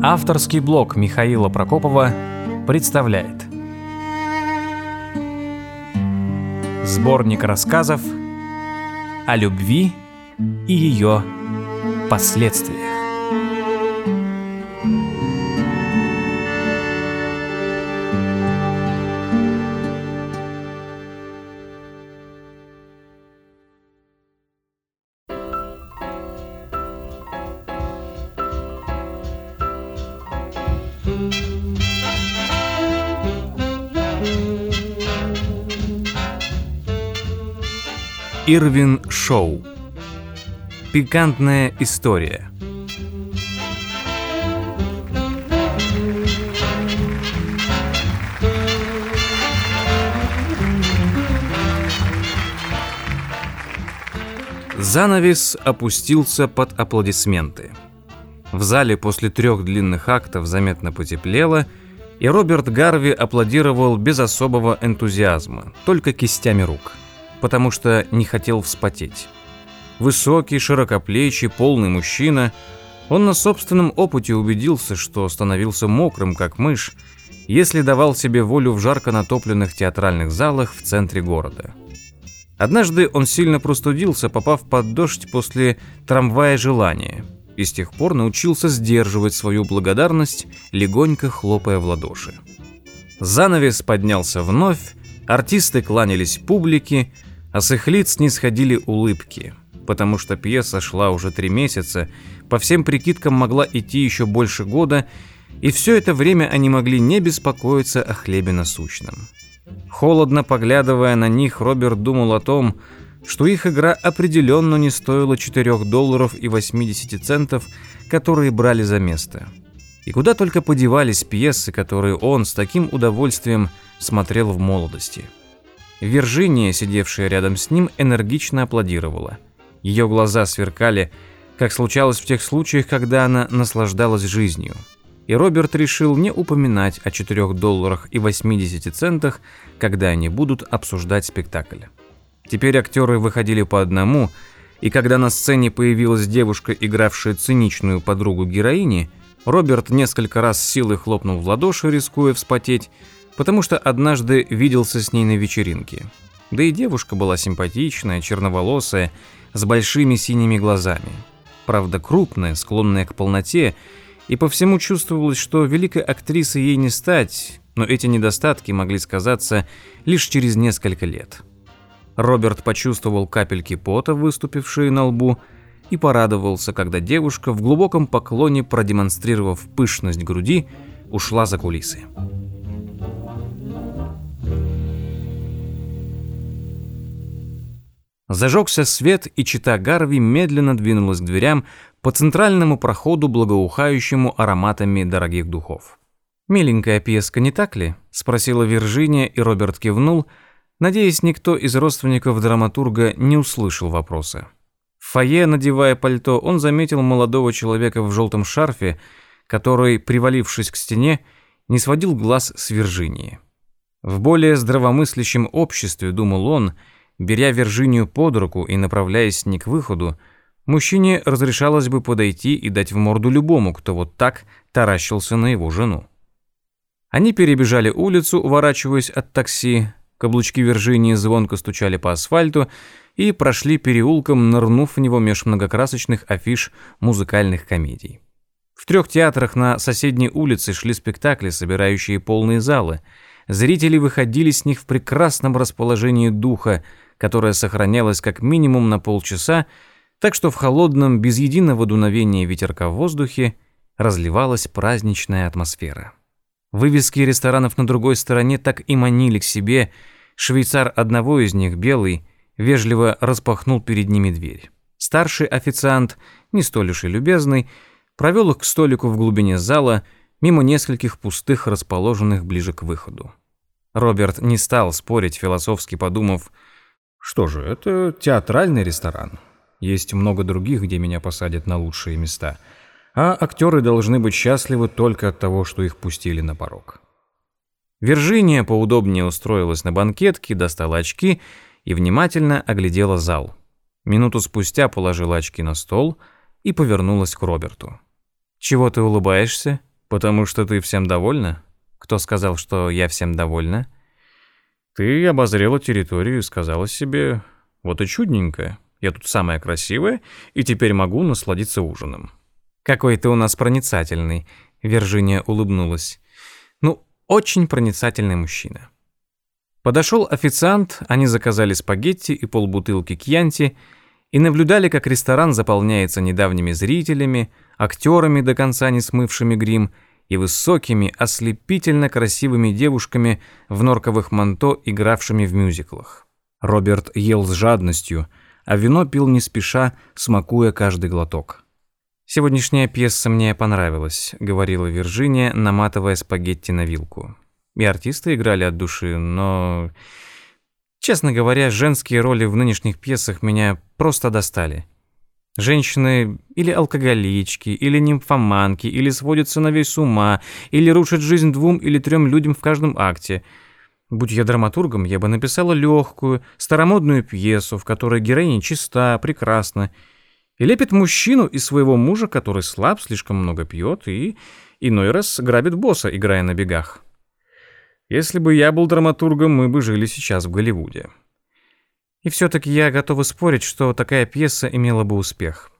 Авторский блог Михаила Прокопова представляет Сборник рассказов о любви и ее последствиях. Ирвин Шоу. Пикантная история. Занавес опустился под аплодисменты. В зале после трех длинных актов заметно потеплело, и Роберт Гарви аплодировал без особого энтузиазма, только кистями рук – потому что не хотел вспотеть. Высокий, широкоплечий, полный мужчина, он на собственном опыте убедился, что становился мокрым, как мышь, если давал себе волю в жарко натопленных театральных залах в центре города. Однажды он сильно простудился, попав под дождь после трамвая желания, и с тех пор научился сдерживать свою благодарность, легонько хлопая в ладоши. Занавес поднялся вновь, артисты кланялись публике, а с их лиц не сходили улыбки, потому что пьеса шла уже три месяца, по всем прикидкам могла идти еще больше года, и все это время они могли не беспокоиться о хлебе насущном. Холодно поглядывая на них, Роберт думал о том, что их игра определенно не стоила 4 долларов и 80 центов, которые брали за место. И куда только подевались пьесы, которые он с таким удовольствием смотрел в молодости – Виржиния, сидевшая рядом с ним, энергично аплодировала. Ее глаза сверкали, как случалось в тех случаях, когда она наслаждалась жизнью. И Роберт решил не упоминать о 4 долларах и 80 центах, когда они будут обсуждать спектакль. Теперь актеры выходили по одному, и когда на сцене появилась девушка, игравшая циничную подругу героини, Роберт несколько раз силой хлопнул в ладоши, рискуя вспотеть, потому что однажды виделся с ней на вечеринке. Да и девушка была симпатичная, черноволосая, с большими синими глазами. Правда, крупная, склонная к полноте, и по всему чувствовалось, что великой актрисой ей не стать, но эти недостатки могли сказаться лишь через несколько лет. Роберт почувствовал капельки пота, выступившие на лбу, и порадовался, когда девушка в глубоком поклоне, продемонстрировав пышность груди, ушла за кулисы. Зажегся свет, и чита Гарви медленно двинулась к дверям по центральному проходу, благоухающему ароматами дорогих духов. «Миленькая пьеска, не так ли?» – спросила Виржиния, и Роберт кивнул, надеясь, никто из родственников драматурга не услышал вопроса. В фойе, надевая пальто, он заметил молодого человека в желтом шарфе, который, привалившись к стене, не сводил глаз с Виржинии. В более здравомыслящем обществе, думал он, – Беря Виржинию под руку и направляясь не к выходу, мужчине разрешалось бы подойти и дать в морду любому, кто вот так таращился на его жену. Они перебежали улицу, уворачиваясь от такси, каблучки Виржинии звонко стучали по асфальту и прошли переулком, нырнув в него меж многокрасочных афиш музыкальных комедий. В трех театрах на соседней улице шли спектакли, собирающие полные залы. Зрители выходили с них в прекрасном расположении духа, которая сохранялась как минимум на полчаса, так что в холодном, без единого дуновения ветерка в воздухе разливалась праздничная атмосфера. Вывески ресторанов на другой стороне так и манили к себе. Швейцар одного из них, белый, вежливо распахнул перед ними дверь. Старший официант, не столь уж и любезный, провел их к столику в глубине зала, мимо нескольких пустых, расположенных ближе к выходу. Роберт не стал спорить, философски подумав, что же, это театральный ресторан. Есть много других, где меня посадят на лучшие места. А актеры должны быть счастливы только от того, что их пустили на порог. Виржиния поудобнее устроилась на банкетке, достала очки и внимательно оглядела зал. Минуту спустя положила очки на стол и повернулась к Роберту. «Чего ты улыбаешься?» Потому что ты всем довольна? Кто сказал, что я всем довольна? Ты обозрела территорию и сказала себе, вот и чудненько, я тут самая красивая, и теперь могу насладиться ужином. Какой ты у нас проницательный, Виржиния улыбнулась. Ну, очень проницательный мужчина. Подошел официант, они заказали спагетти и полбутылки кьянти и наблюдали, как ресторан заполняется недавними зрителями, актерами до конца не смывшими грим и высокими, ослепительно красивыми девушками в норковых манто, игравшими в мюзиклах. Роберт ел с жадностью, а вино пил не спеша, смакуя каждый глоток. «Сегодняшняя пьеса мне понравилась», — говорила Виржиния, наматывая спагетти на вилку. И артисты играли от души, но... Честно говоря, женские роли в нынешних пьесах меня просто достали. Женщины или алкоголички, или нимфоманки, или сводят сыновей с ума, или рушат жизнь двум или трем людям в каждом акте. Будь я драматургом, я бы написала легкую, старомодную пьесу, в которой героиня чиста, прекрасна, и лепит мужчину и своего мужа, который слаб, слишком много пьет и иной раз грабит босса, играя на бегах. Если бы я был драматургом, мы бы жили сейчас в Голливуде. И все-таки я готова спорить, что такая пьеса имела бы успех.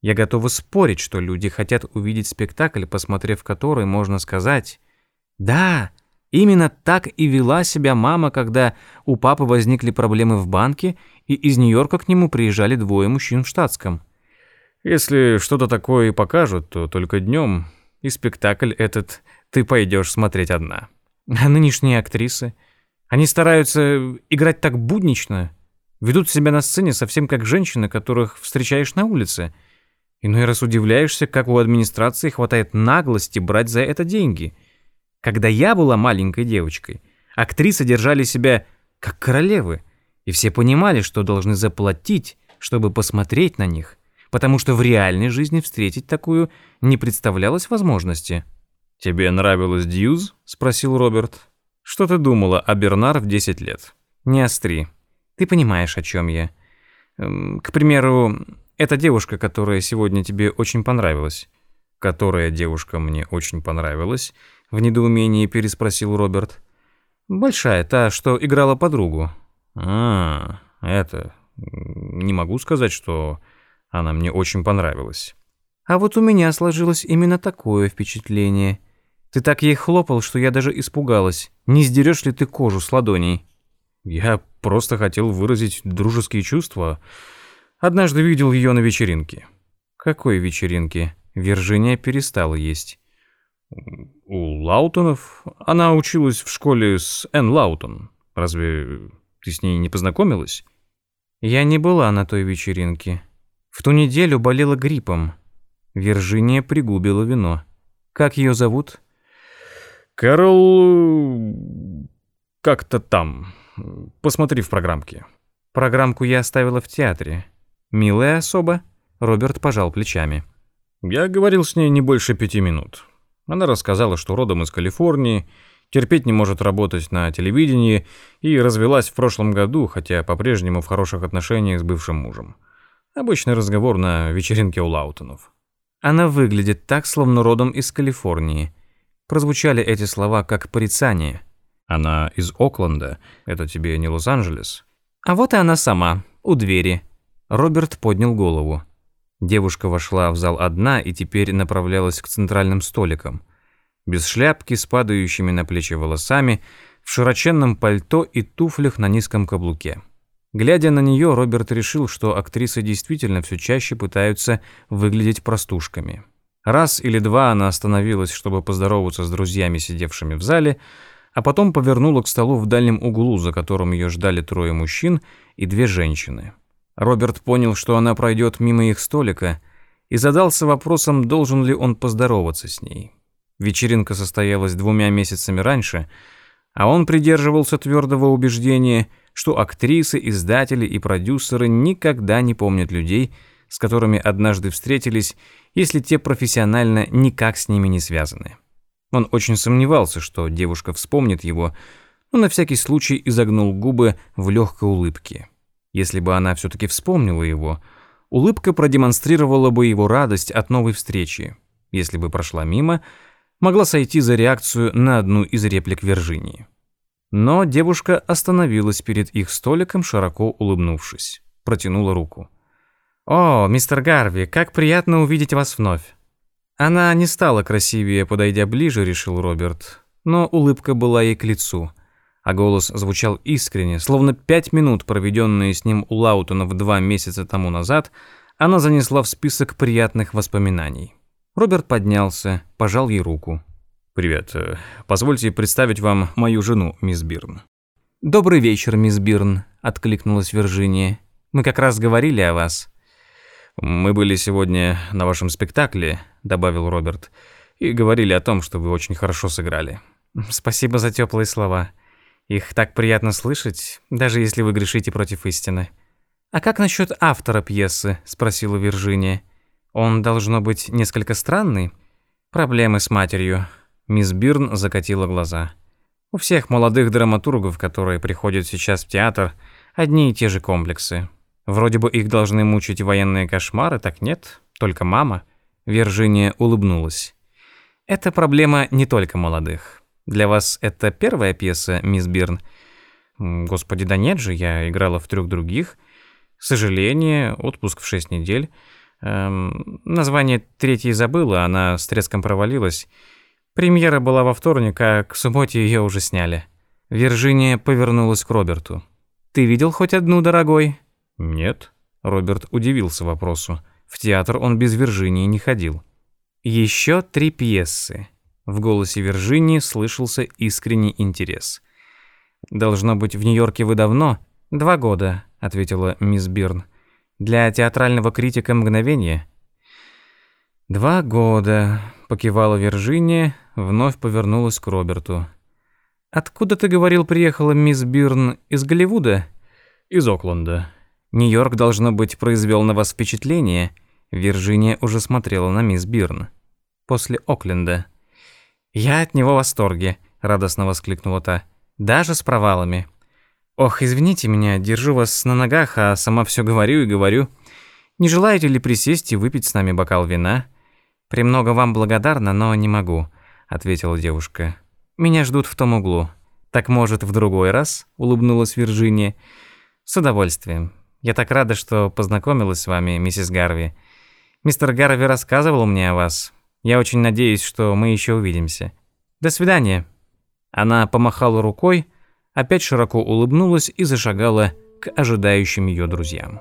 Я готова спорить, что люди хотят увидеть спектакль, посмотрев который, можно сказать, «Да, именно так и вела себя мама, когда у папы возникли проблемы в банке, и из Нью-Йорка к нему приезжали двое мужчин в штатском». Если что-то такое и покажут, то только днем, и спектакль этот ты пойдешь смотреть одна. А нынешние актрисы? Они стараются играть так буднично, ведут себя на сцене совсем как женщины, которых встречаешь на улице. Иной раз удивляешься, как у администрации хватает наглости брать за это деньги. Когда я была маленькой девочкой, актрисы держали себя как королевы, и все понимали, что должны заплатить, чтобы посмотреть на них, потому что в реальной жизни встретить такую не представлялось возможности. «Тебе нравилась Дьюз?» — спросил Роберт. «Что ты думала о Бернар в 10 лет?» «Не остри. Ты понимаешь, о чем я. Эм, к примеру, эта девушка, которая сегодня тебе очень понравилась». «Которая девушка мне очень понравилась?» — в недоумении переспросил Роберт. «Большая, та, что играла подругу». «А, это... Не могу сказать, что она мне очень понравилась». «А вот у меня сложилось именно такое впечатление». Ты так ей хлопал, что я даже испугалась. Не сдерешь ли ты кожу с ладоней? Я просто хотел выразить дружеские чувства. Однажды видел ее на вечеринке. Какой вечеринке? Виржиния перестала есть. У Лаутонов? Она училась в школе с Энн Лаутон. Разве ты с ней не познакомилась? Я не была на той вечеринке. В ту неделю болела гриппом. Виржиния пригубила вино. Как ее зовут? Кэрол... как-то там. Посмотри в программке. Программку я оставила в театре. Милая особа. Роберт пожал плечами. Я говорил с ней не больше пяти минут. Она рассказала, что родом из Калифорнии, терпеть не может работать на телевидении и развелась в прошлом году, хотя по-прежнему в хороших отношениях с бывшим мужем. Обычный разговор на вечеринке у Лаутонов. Она выглядит так, словно родом из Калифорнии. Прозвучали эти слова как порицание. Она из Окленда. Это тебе не Лос-Анджелес. А вот и она сама, у двери. Роберт поднял голову. Девушка вошла в зал одна и теперь направлялась к центральным столикам. Без шляпки, с падающими на плечи волосами, в широченном пальто и туфлях на низком каблуке. Глядя на нее, Роберт решил, что актрисы действительно все чаще пытаются выглядеть простушками. Раз или два она остановилась, чтобы поздороваться с друзьями, сидевшими в зале, а потом повернула к столу в дальнем углу, за которым ее ждали трое мужчин и две женщины. Роберт понял, что она пройдет мимо их столика, и задался вопросом, должен ли он поздороваться с ней. Вечеринка состоялась двумя месяцами раньше, а он придерживался твердого убеждения, что актрисы, издатели и продюсеры никогда не помнят людей, с которыми однажды встретились, если те профессионально никак с ними не связаны. Он очень сомневался, что девушка вспомнит его, но на всякий случай изогнул губы в легкой улыбке. Если бы она все-таки вспомнила его, улыбка продемонстрировала бы его радость от новой встречи. Если бы прошла мимо, могла сойти за реакцию на одну из реплик Виржинии. Но девушка остановилась перед их столиком, широко улыбнувшись. Протянула руку. «О, мистер Гарви, как приятно увидеть вас вновь!» Она не стала красивее, подойдя ближе, решил Роберт, но улыбка была ей к лицу, а голос звучал искренне, словно пять минут, проведенные с ним у Лаутона в два месяца тому назад, она занесла в список приятных воспоминаний. Роберт поднялся, пожал ей руку. «Привет. Позвольте представить вам мою жену, мисс Бирн». «Добрый вечер, мисс Бирн», — откликнулась Виржиния. «Мы как раз говорили о вас». «Мы были сегодня на вашем спектакле», — добавил Роберт, «и говорили о том, что вы очень хорошо сыграли». «Спасибо за теплые слова. Их так приятно слышать, даже если вы грешите против истины». «А как насчет автора пьесы?» — спросила Виржиния. «Он, должно быть, несколько странный. Проблемы с матерью. Мисс Бирн закатила глаза. У всех молодых драматургов, которые приходят сейчас в театр, одни и те же комплексы. Вроде бы их должны мучить военные кошмары, так нет, только мама. Виржиния улыбнулась. Это проблема не только молодых. Для вас это первая пьеса, мисс Бирн? Господи, да нет же, я играла в трех других. Сожаление, отпуск в шесть недель. Эм, название третьей забыла, она с треском провалилась. Премьера была во вторник, а к субботе ее уже сняли. Виржиния повернулась к Роберту. «Ты видел хоть одну, дорогой?» «Нет». Роберт удивился вопросу. В театр он без Виржинии не ходил. «Еще три пьесы». В голосе Виржинии слышался искренний интерес. «Должно быть, в Нью-Йорке вы давно?» «Два года», — ответила мисс Бирн. «Для театрального критика мгновение?» «Два года», — покивала Виржиния, вновь повернулась к Роберту. «Откуда, ты говорил, приехала мисс Бирн? Из Голливуда?» «Из Окленда». «Нью-Йорк, должно быть, произвел на вас впечатление». Виржиния уже смотрела на мисс Бирн. «После Окленда». «Я от него в восторге», — радостно воскликнула та. «Даже с провалами». «Ох, извините меня, держу вас на ногах, а сама все говорю и говорю. Не желаете ли присесть и выпить с нами бокал вина?» «Премного вам благодарна, но не могу ответила девушка. Меня ждут в том углу. Так может, в другой раз? улыбнулась Вирджиния. С удовольствием. Я так рада, что познакомилась с вами, миссис Гарви. Мистер Гарви рассказывал мне о вас. Я очень надеюсь, что мы еще увидимся. До свидания. Она помахала рукой, опять широко улыбнулась и зашагала к ожидающим ее друзьям.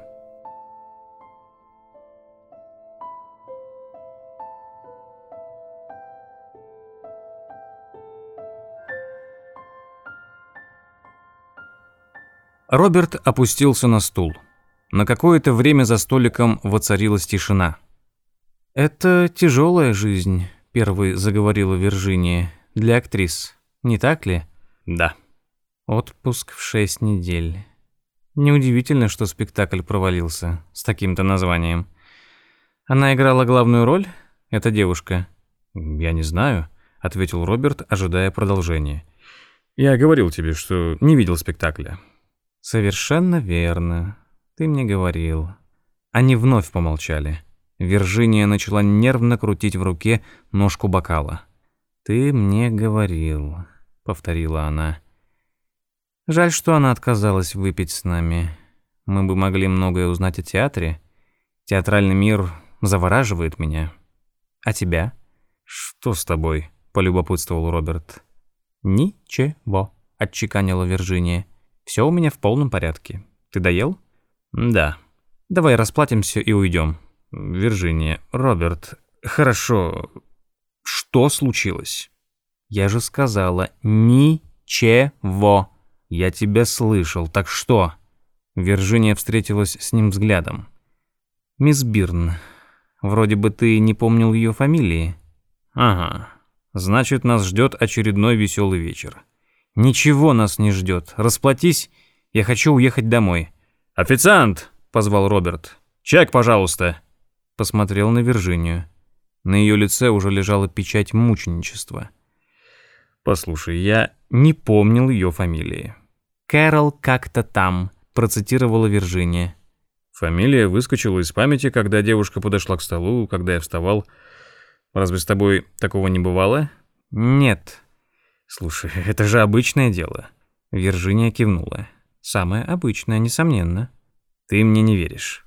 Роберт опустился на стул. На какое-то время за столиком воцарилась тишина. «Это тяжелая жизнь», — первой заговорила Виржиния, — «для актрис, не так ли?» «Да». Отпуск в шесть недель. Неудивительно, что спектакль провалился с таким-то названием. Она играла главную роль? Эта девушка? Я не знаю, ответил Роберт, ожидая продолжения. Я говорил тебе, что не видел спектакля. «Совершенно верно. Ты мне говорил». Они вновь помолчали. Виржиния начала нервно крутить в руке ножку бокала. «Ты мне говорил», — повторила она. «Жаль, что она отказалась выпить с нами. Мы бы могли многое узнать о театре. Театральный мир завораживает меня. А тебя?» «Что с тобой?» — полюбопытствовал Роберт. «Ничего», — отчеканила Виржиния. Все у меня в полном порядке. Ты доел? Да. Давай расплатимся и уйдем. Виржиния, Роберт, хорошо. Что случилось? Я же сказала ничего. Я тебя слышал. Так что? Виржиния встретилась с ним взглядом. Мисс Бирн, вроде бы ты не помнил ее фамилии. Ага. Значит, нас ждет очередной веселый вечер. Ничего нас не ждет. Расплатись, я хочу уехать домой. Официант, позвал Роберт. Чек, пожалуйста. Посмотрел на Виржинию. На ее лице уже лежала печать мученичества. Послушай, я не помнил ее фамилии. Кэрол как-то там, процитировала Виржиния. Фамилия выскочила из памяти, когда девушка подошла к столу, когда я вставал. Разве с тобой такого не бывало? Нет. Слушай, это же обычное дело. Виржиния кивнула. Самое обычное, несомненно. Ты мне не веришь.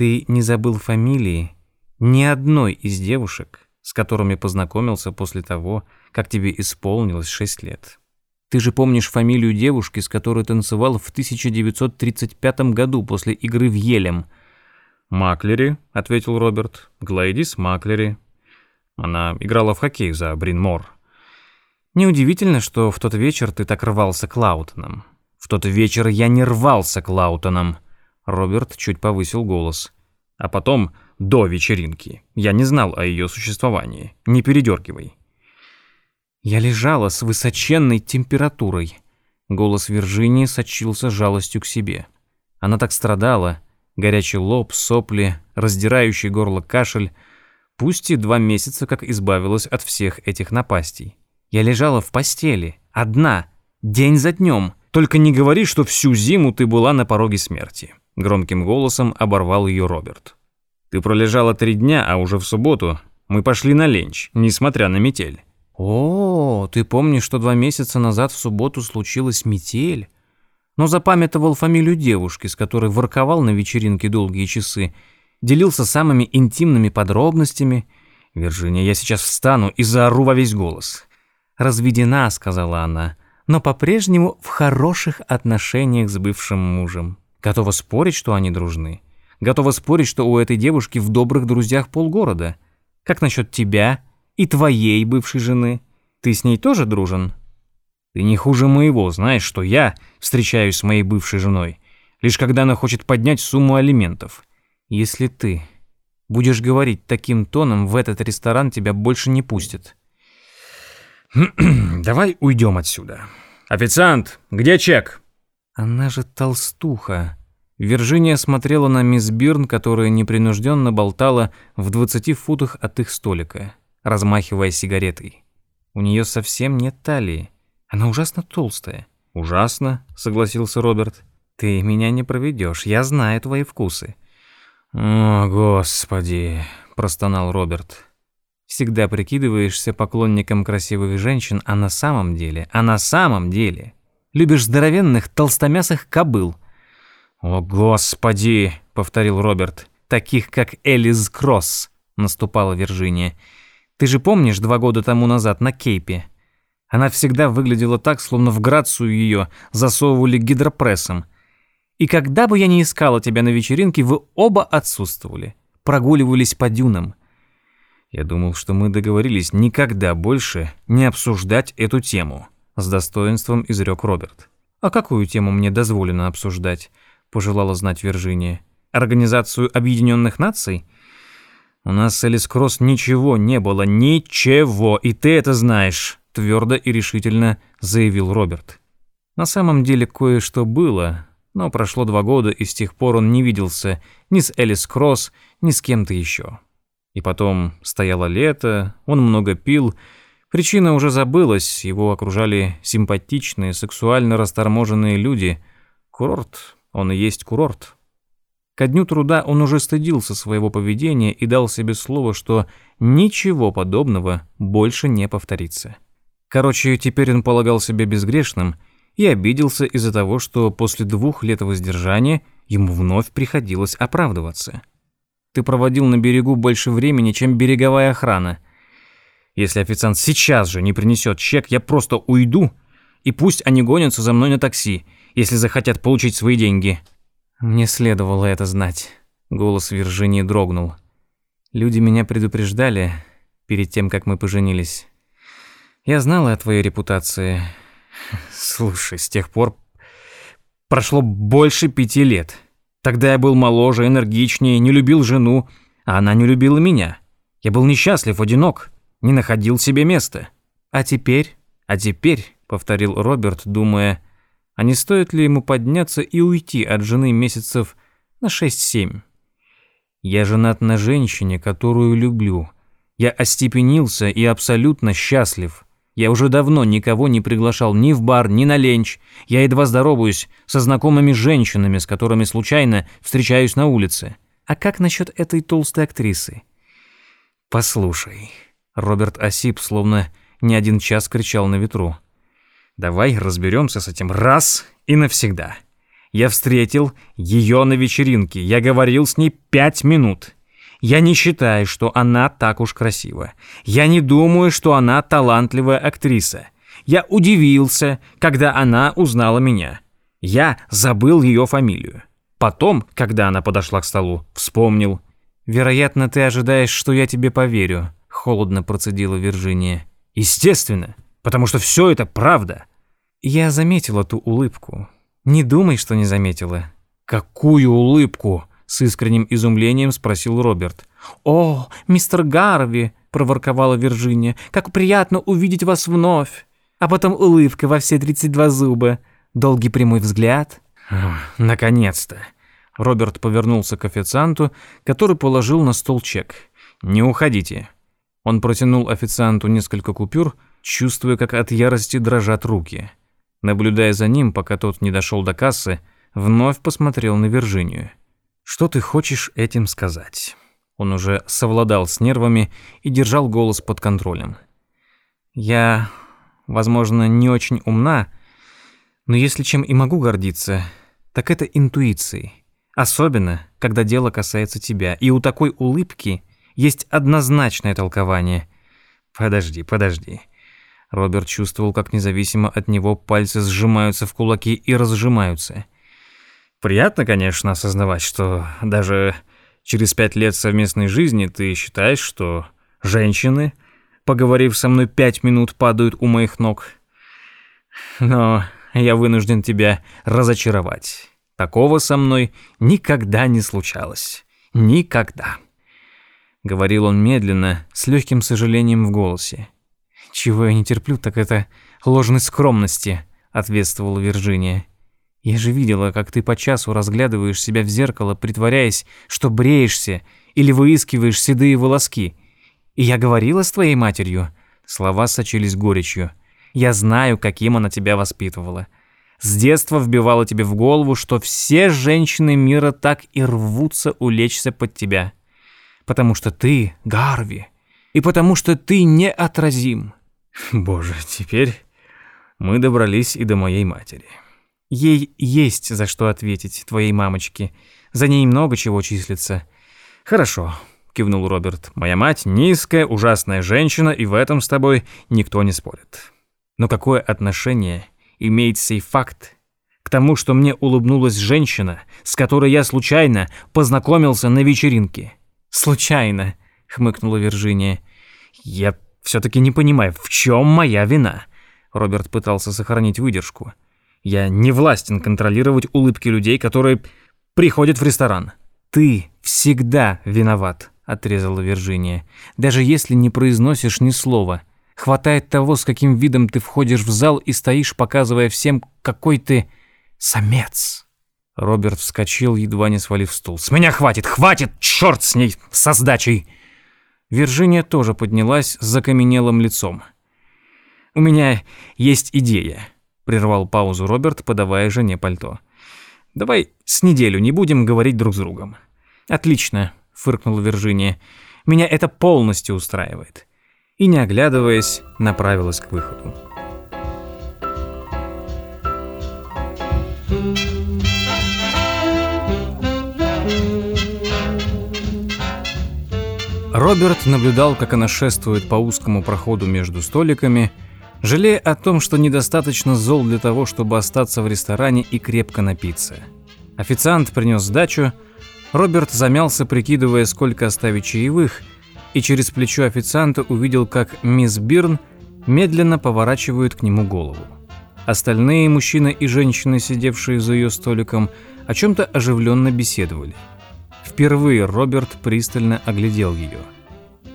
Ты не забыл фамилии ни одной из девушек, с которыми познакомился после того, как тебе исполнилось шесть лет. Ты же помнишь фамилию девушки, с которой танцевал в 1935 году после игры в Елем. «Маклери», — ответил Роберт. «Глэдис Маклери». Она играла в хоккей за Бринмор. Неудивительно, что в тот вечер ты так рвался к Лаутонам. В тот вечер я не рвался к Лаутонам. Роберт чуть повысил голос. А потом, до вечеринки, я не знал о ее существовании. Не передергивай. Я лежала с высоченной температурой. Голос Виржинии сочился жалостью к себе. Она так страдала. Горячий лоб, сопли, раздирающий горло кашель. Пусть и два месяца, как избавилась от всех этих напастей. Я лежала в постели, одна, день за днем. Только не говори, что всю зиму ты была на пороге смерти. Громким голосом оборвал ее Роберт. Ты пролежала три дня, а уже в субботу мы пошли на ленч, несмотря на метель. «О, ты помнишь, что два месяца назад в субботу случилась метель?» Но запамятовал фамилию девушки, с которой ворковал на вечеринке долгие часы, делился самыми интимными подробностями. «Виржиния, я сейчас встану и заору во весь голос». «Разведена», — сказала она, «но по-прежнему в хороших отношениях с бывшим мужем. Готова спорить, что они дружны. Готова спорить, что у этой девушки в добрых друзьях полгорода. Как насчет тебя и твоей бывшей жены. Ты с ней тоже дружен? Ты не хуже моего, знаешь, что я встречаюсь с моей бывшей женой, лишь когда она хочет поднять сумму алиментов. Если ты будешь говорить таким тоном, в этот ресторан тебя больше не пустят. Давай уйдем отсюда. Официант, где чек? Она же толстуха. Виржиния смотрела на мисс Бирн, которая непринужденно болтала в 20 футах от их столика размахивая сигаретой. У нее совсем нет талии. Она ужасно толстая. Ужасно, согласился Роберт. Ты меня не проведешь, я знаю твои вкусы. О, господи, простонал Роберт. Всегда прикидываешься поклонником красивых женщин, а на самом деле, а на самом деле любишь здоровенных толстомясых кобыл. О, господи, повторил Роберт. Таких как Элис Кросс, наступала Виржиния. Ты же помнишь два года тому назад на Кейпе? Она всегда выглядела так, словно в Грацию ее засовывали гидропрессом. И когда бы я ни искала тебя на вечеринке, вы оба отсутствовали. Прогуливались по дюнам. Я думал, что мы договорились никогда больше не обсуждать эту тему. С достоинством изрек Роберт. А какую тему мне дозволено обсуждать? Пожелала знать Виржиния. Организацию Объединенных Наций? «У нас с Элис Кросс ничего не было, ничего, и ты это знаешь», — твердо и решительно заявил Роберт. На самом деле кое-что было, но прошло два года, и с тех пор он не виделся ни с Элис Кросс, ни с кем-то еще. И потом стояло лето, он много пил, причина уже забылась, его окружали симпатичные, сексуально расторможенные люди. Курорт, он и есть курорт. Ко дню труда он уже стыдился своего поведения и дал себе слово, что ничего подобного больше не повторится. Короче, теперь он полагал себя безгрешным и обиделся из-за того, что после двух лет воздержания ему вновь приходилось оправдываться. «Ты проводил на берегу больше времени, чем береговая охрана. Если официант сейчас же не принесет чек, я просто уйду, и пусть они гонятся за мной на такси, если захотят получить свои деньги». Мне следовало это знать. Голос Виржинии дрогнул. Люди меня предупреждали перед тем, как мы поженились. Я знала о твоей репутации. Слушай, с тех пор прошло больше пяти лет. Тогда я был моложе, энергичнее, не любил жену, а она не любила меня. Я был несчастлив, одинок, не находил себе места. А теперь, а теперь, повторил Роберт, думая, а не стоит ли ему подняться и уйти от жены месяцев на 6-7? Я женат на женщине, которую люблю. Я остепенился и абсолютно счастлив. Я уже давно никого не приглашал ни в бар, ни на ленч. Я едва здороваюсь со знакомыми женщинами, с которыми случайно встречаюсь на улице. А как насчет этой толстой актрисы? Послушай. Роберт осип, словно не один час кричал на ветру. Давай разберемся с этим раз и навсегда. Я встретил ее на вечеринке, я говорил с ней пять минут. Я не считаю, что она так уж красива. Я не думаю, что она талантливая актриса. Я удивился, когда она узнала меня. Я забыл ее фамилию. Потом, когда она подошла к столу, вспомнил. «Вероятно, ты ожидаешь, что я тебе поверю», — холодно процедила Виржиния. «Естественно, потому что все это правда». Я заметила ту улыбку. Не думай, что не заметила. «Какую улыбку?» — с искренним изумлением спросил Роберт. «О, мистер Гарви!» — проворковала Виржиния. «Как приятно увидеть вас вновь!» А потом улыбка во все 32 зуба. Долгий прямой взгляд. «Наконец-то!» Роберт повернулся к официанту, который положил на стол чек. «Не уходите». Он протянул официанту несколько купюр, чувствуя, как от ярости дрожат руки. Наблюдая за ним, пока тот не дошел до кассы, вновь посмотрел на Виржинию. «Что ты хочешь этим сказать?» Он уже совладал с нервами и держал голос под контролем. «Я, возможно, не очень умна, но если чем и могу гордиться, так это интуицией. Особенно, когда дело касается тебя. И у такой улыбки есть однозначное толкование. Подожди, подожди. Роберт чувствовал, как независимо от него пальцы сжимаются в кулаки и разжимаются. Приятно, конечно, осознавать, что даже через пять лет совместной жизни ты считаешь, что женщины, поговорив со мной пять минут, падают у моих ног. Но я вынужден тебя разочаровать. Такого со мной никогда не случалось. Никогда. Говорил он медленно, с легким сожалением в голосе. «Чего я не терплю, так это ложной скромности», — ответствовала Вирджиния. «Я же видела, как ты по часу разглядываешь себя в зеркало, притворяясь, что бреешься или выискиваешь седые волоски. И я говорила с твоей матерью». Слова сочились горечью. «Я знаю, каким она тебя воспитывала. С детства вбивала тебе в голову, что все женщины мира так и рвутся улечься под тебя. Потому что ты Гарви, и потому что ты неотразим. Боже, теперь мы добрались и до моей матери. Ей есть за что ответить, твоей мамочке. За ней много чего числится. Хорошо, кивнул Роберт. Моя мать низкая, ужасная женщина, и в этом с тобой никто не спорит. Но какое отношение имеет сей факт к тому, что мне улыбнулась женщина, с которой я случайно познакомился на вечеринке. Случайно, хмыкнула Виржиния. Я все-таки не понимаю, в чем моя вина. Роберт пытался сохранить выдержку. Я не властен контролировать улыбки людей, которые приходят в ресторан. Ты всегда виноват, отрезала Виржиния. Даже если не произносишь ни слова. Хватает того, с каким видом ты входишь в зал и стоишь, показывая всем, какой ты самец. Роберт вскочил, едва не свалив стул. «С меня хватит! Хватит! Черт с ней! Со сдачей!» Виржиния тоже поднялась с закаменелым лицом. «У меня есть идея», — прервал паузу Роберт, подавая жене пальто. «Давай с неделю не будем говорить друг с другом». «Отлично», — фыркнула Виржиния. «Меня это полностью устраивает и, не оглядываясь, направилась к выходу. Роберт наблюдал, как она шествует по узкому проходу между столиками, жалея о том, что недостаточно зол для того, чтобы остаться в ресторане и крепко напиться. Официант принес сдачу, Роберт замялся, прикидывая, сколько оставить чаевых, и через плечо официанта увидел, как мисс Бирн медленно поворачивает к нему голову. Остальные мужчины и женщины, сидевшие за ее столиком, о чем-то оживленно беседовали. Впервые Роберт пристально оглядел ее.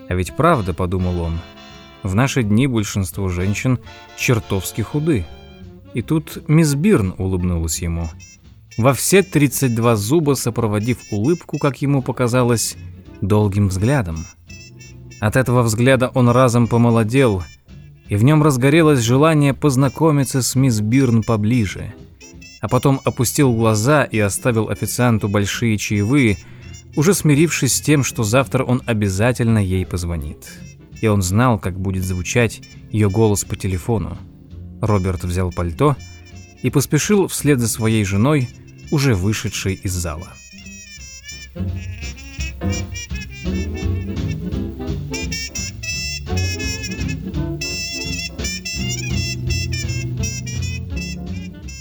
«А ведь правда», — подумал он, — «в наши дни большинство женщин чертовски худы». И тут мисс Бирн улыбнулась ему. Во все 32 зуба сопроводив улыбку, как ему показалось, долгим взглядом. От этого взгляда он разом помолодел, и в нем разгорелось желание познакомиться с мисс Бирн поближе. А потом опустил глаза и оставил официанту большие чаевые, уже смирившись с тем, что завтра он обязательно ей позвонит. и он знал, как будет звучать ее голос по телефону. Роберт взял пальто и поспешил вслед за своей женой, уже вышедшей из зала.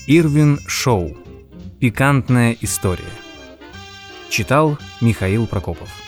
Ирвин Шоу. Пикантная история. Читал Михаил Прокопов.